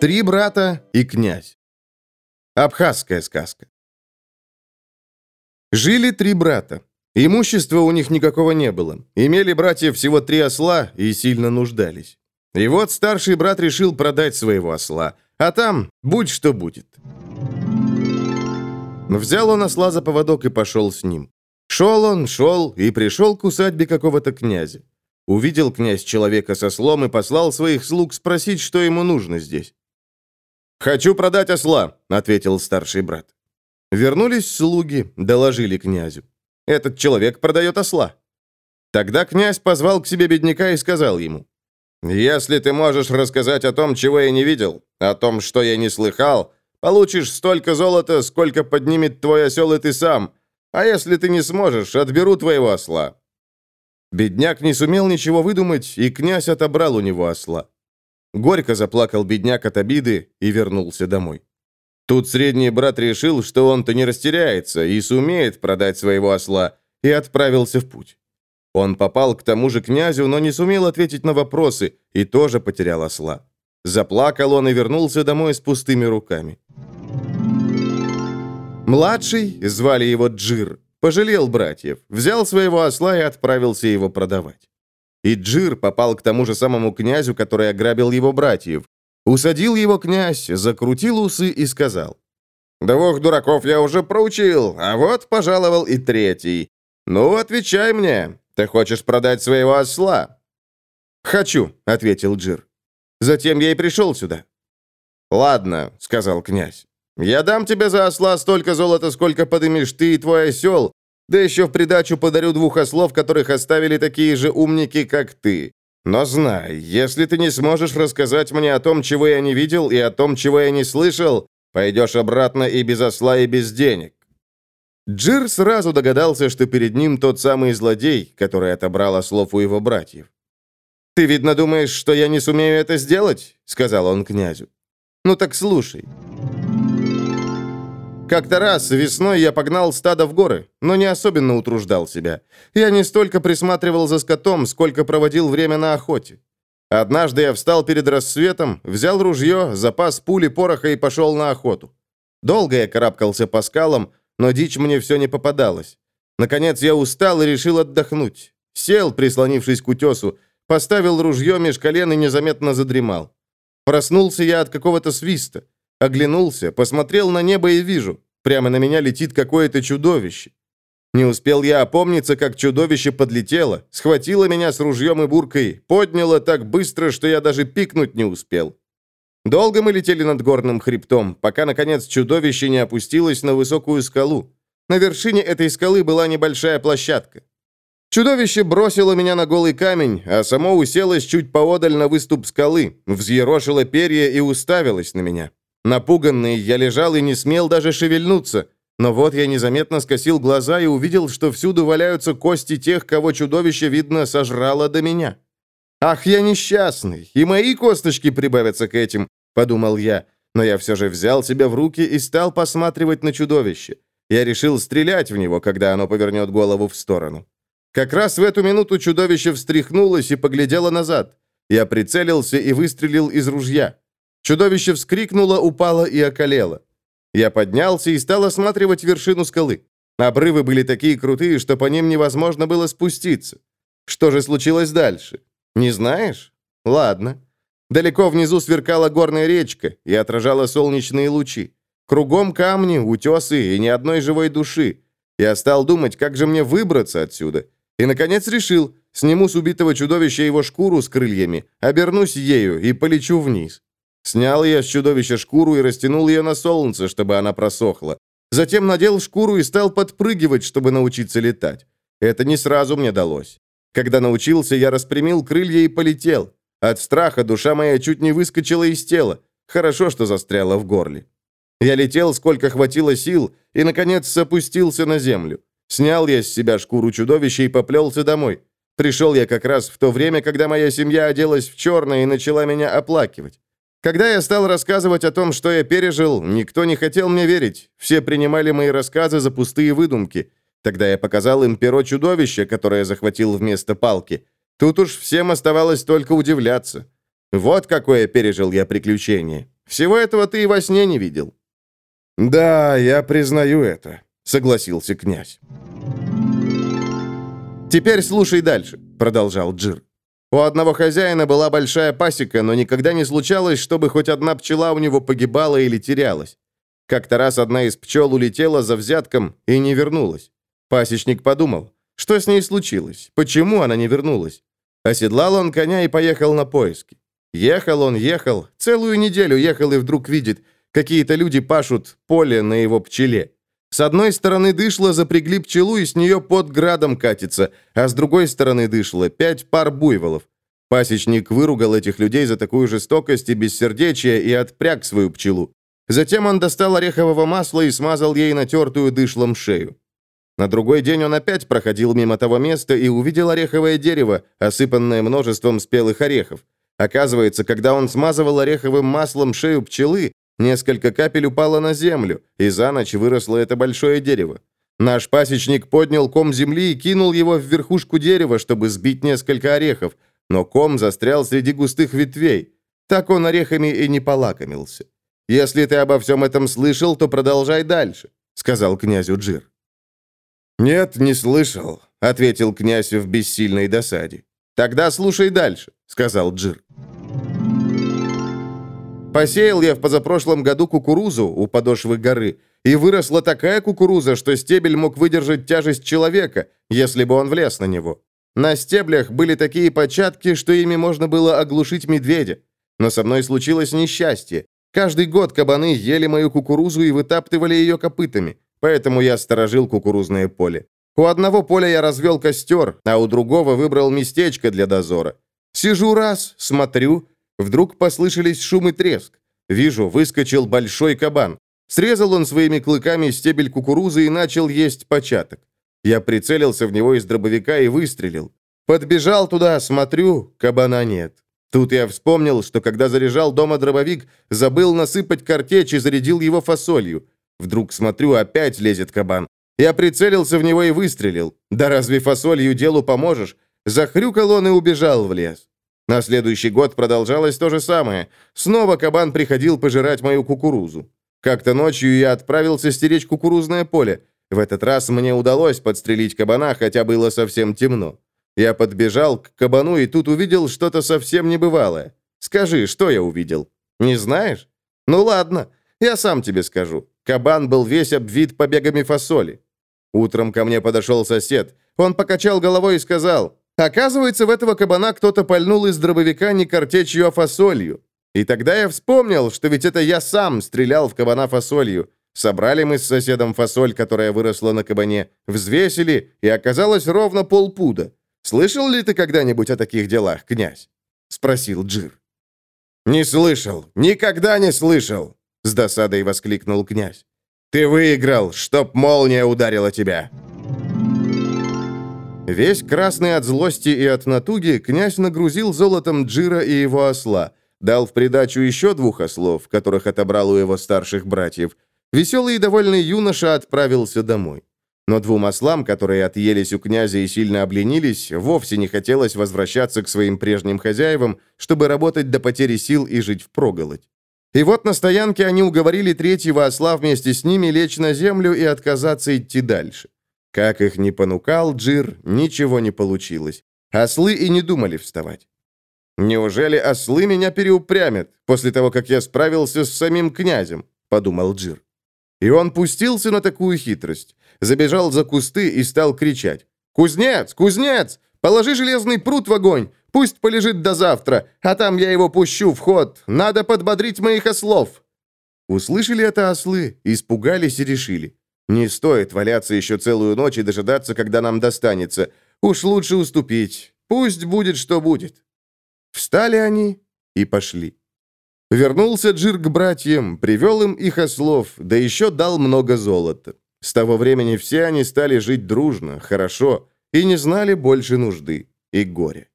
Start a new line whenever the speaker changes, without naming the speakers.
Три брата и князь. Абхазская сказка. Жили три брата. Имущества у них никакого не было. Имели братья всего три осла и сильно нуждались. И вот старший брат решил продать своего осла, а там будь что будет. Взял он осла за поводок и пошел с ним. Шел он, шел и пришел к усадьбе какого-то князя. Увидел князь человека со слом и послал своих слуг спросить, что ему нужно здесь. «Хочу продать осла», — ответил старший брат. Вернулись слуги, доложили князю. «Этот человек продает осла». Тогда князь позвал к себе бедняка и сказал ему, «Если ты можешь рассказать о том, чего я не видел, о том, что я не слыхал, получишь столько золота, сколько поднимет твой осел и ты сам, а если ты не сможешь, отберу твоего осла». Бедняк не сумел ничего выдумать, и князь отобрал у него осла. Горько заплакал бедняк от обиды и вернулся домой. Тут средний брат решил, что он-то не растеряется и сумеет продать своего осла, и отправился в путь. Он попал к тому же князю, но не сумел ответить на вопросы и тоже потерял осла. Заплакал он и вернулся домой с пустыми руками. Младший, звали его Джир, пожалел братьев, взял своего осла и отправился его продавать. И Джир попал к тому же самому князю, который ограбил его братьев. Усадил его князь, закрутил усы и сказал. «Двух дураков я уже проучил, а вот пожаловал и третий. Ну, отвечай мне, ты хочешь продать своего осла?» «Хочу», — ответил Джир. «Затем я и пришел сюда». «Ладно», — сказал князь. «Я дам тебе за осла столько золота, сколько подымешь ты и твой осел, да еще в придачу подарю двух ослов, которых оставили такие же умники, как ты. Но знай, если ты не сможешь рассказать мне о том, чего я не видел, и о том, чего я не слышал, пойдешь обратно и без осла, и без денег». Джир сразу догадался, что перед ним тот самый злодей, который отобрал ослов у его братьев. «Ты, видно, думаешь, что я не сумею это сделать?» — сказал он князю. «Ну так слушай». Как-то раз весной я погнал стадо в горы, но не особенно утруждал себя. Я не столько присматривал за скотом, сколько проводил время на охоте. Однажды я встал перед рассветом, взял ружье, запас пули, пороха и пошел на охоту. Долго я карабкался по скалам, но дичь мне все не попадалась. Наконец я устал и решил отдохнуть. Сел, прислонившись к утесу, поставил ружье меж колен и незаметно задремал. Проснулся я от какого-то свиста. Оглянулся, посмотрел на небо и вижу, прямо на меня летит какое-то чудовище. Не успел я опомниться, как чудовище подлетело, схватило меня с ружьем и буркой, подняло так быстро, что я даже пикнуть не успел. Долго мы летели над горным хребтом, пока, наконец, чудовище не опустилось на высокую скалу. На вершине этой скалы была небольшая площадка. Чудовище бросило меня на голый камень, а само уселось чуть поодаль на выступ скалы, взъерошило перья и уставилось на меня. Напуганный, я лежал и не смел даже шевельнуться. Но вот я незаметно скосил глаза и увидел, что всюду валяются кости тех, кого чудовище, видно, сожрало до меня. «Ах, я несчастный, и мои косточки прибавятся к этим», — подумал я. Но я все же взял себя в руки и стал посматривать на чудовище. Я решил стрелять в него, когда оно повернет голову в сторону. Как раз в эту минуту чудовище встряхнулось и поглядело назад. Я прицелился и выстрелил из ружья. Чудовище вскрикнуло, упало и околело. Я поднялся и стал осматривать вершину скалы. Обрывы были такие крутые, что по ним невозможно было спуститься. Что же случилось дальше? Не знаешь? Ладно. Далеко внизу сверкала горная речка и отражала солнечные лучи. Кругом камни, утесы и ни одной живой души. Я стал думать, как же мне выбраться отсюда. И, наконец, решил, сниму с убитого чудовища его шкуру с крыльями, обернусь ею и полечу вниз. Снял я с чудовища шкуру и растянул ее на солнце, чтобы она просохла. Затем надел шкуру и стал подпрыгивать, чтобы научиться летать. Это не сразу мне далось. Когда научился, я распрямил крылья и полетел. От страха душа моя чуть не выскочила из тела. Хорошо, что застряла в горле. Я летел, сколько хватило сил, и, наконец, опустился на землю. Снял я с себя шкуру чудовища и поплелся домой. Пришел я как раз в то время, когда моя семья оделась в черное и начала меня оплакивать. Когда я стал рассказывать о том, что я пережил, никто не хотел мне верить. Все принимали мои рассказы за пустые выдумки. Тогда я показал им перо чудовища, которое захватил вместо палки. Тут уж всем оставалось только удивляться. Вот какое пережил я приключение. Всего этого ты и во сне не видел». «Да, я признаю это», — согласился князь. «Теперь слушай дальше», — продолжал Джир. У одного хозяина была большая пасека, но никогда не случалось, чтобы хоть одна пчела у него погибала или терялась. Как-то раз одна из пчел улетела за взятком и не вернулась. Пасечник подумал, что с ней случилось, почему она не вернулась. Оседлал он коня и поехал на поиски. Ехал он, ехал, целую неделю ехал и вдруг видит, какие-то люди пашут поле на его пчеле. С одной стороны дышло запрягли пчелу, и с нее под градом катится, а с другой стороны дышло пять пар буйволов. Пасечник выругал этих людей за такую жестокость и бессердечие и отпряг свою пчелу. Затем он достал орехового масла и смазал ей натертую дышлом шею. На другой день он опять проходил мимо того места и увидел ореховое дерево, осыпанное множеством спелых орехов. Оказывается, когда он смазывал ореховым маслом шею пчелы, Несколько капель упало на землю, и за ночь выросло это большое дерево. Наш пасечник поднял ком земли и кинул его в верхушку дерева, чтобы сбить несколько орехов, но ком застрял среди густых ветвей. Так он орехами и не полакомился. «Если ты обо всем этом слышал, то продолжай дальше», — сказал князю Джир. «Нет, не слышал», — ответил князь в бессильной досаде. «Тогда слушай дальше», — сказал Джир. Посеял я в позапрошлом году кукурузу у подошвы горы, и выросла такая кукуруза, что стебель мог выдержать тяжесть человека, если бы он влез на него. На стеблях были такие початки, что ими можно было оглушить медведя. Но со мной случилось несчастье. Каждый год кабаны ели мою кукурузу и вытаптывали ее копытами, поэтому я сторожил кукурузное поле. У одного поля я развел костер, а у другого выбрал местечко для дозора. Сижу раз, смотрю, Вдруг послышались шум и треск. Вижу, выскочил большой кабан. Срезал он своими клыками стебель кукурузы и начал есть початок. Я прицелился в него из дробовика и выстрелил. Подбежал туда, смотрю, кабана нет. Тут я вспомнил, что когда заряжал дома дробовик, забыл насыпать картечь и зарядил его фасолью. Вдруг смотрю, опять лезет кабан. Я прицелился в него и выстрелил. Да разве фасолью делу поможешь? Захрюкал он и убежал в лес. На следующий год продолжалось то же самое. Снова кабан приходил пожирать мою кукурузу. Как-то ночью я отправился стеречь кукурузное поле. В этот раз мне удалось подстрелить кабана, хотя было совсем темно. Я подбежал к кабану и тут увидел что-то совсем небывалое. Скажи, что я увидел? Не знаешь? Ну ладно, я сам тебе скажу. Кабан был весь обвит побегами фасоли. Утром ко мне подошел сосед. Он покачал головой и сказал, Оказывается, в этого кабана кто-то пальнул из дробовика не картечью, а фасолью. И тогда я вспомнил, что ведь это я сам стрелял в кабана фасолью. Собрали мы с соседом фасоль, которая выросла на кабане, взвесили, и оказалось ровно полпуда. Слышал ли ты когда-нибудь о таких делах, князь?» — спросил Джир. «Не слышал, никогда не слышал!» — с досадой воскликнул князь. «Ты выиграл, чтоб молния ударила тебя!» Весь красный от злости и от натуги, князь нагрузил золотом Джира и его осла, дал в придачу еще двух ослов, которых отобрал у его старших братьев. Веселый и довольный юноша отправился домой. Но двум ослам, которые отъелись у князя и сильно обленились, вовсе не хотелось возвращаться к своим прежним хозяевам, чтобы работать до потери сил и жить впроголодь. И вот на стоянке они уговорили третьего осла вместе с ними лечь на землю и отказаться идти дальше. Как их ни понукал Джир, ничего не получилось. Ослы и не думали вставать. «Неужели ослы меня переупрямят после того, как я справился с самим князем?» — подумал Джир. И он пустился на такую хитрость. Забежал за кусты и стал кричать. «Кузнец! Кузнец! Положи железный пруд в огонь! Пусть полежит до завтра, а там я его пущу в ход! Надо подбодрить моих ослов!» Услышали это ослы, испугались и решили. Не стоит валяться еще целую ночь и дожидаться, когда нам достанется. Уж лучше уступить. Пусть будет, что будет». Встали они и пошли. Вернулся Джир к братьям, привел им их ослов, да еще дал много золота. С того времени все они стали жить дружно, хорошо, и не знали больше нужды и горя.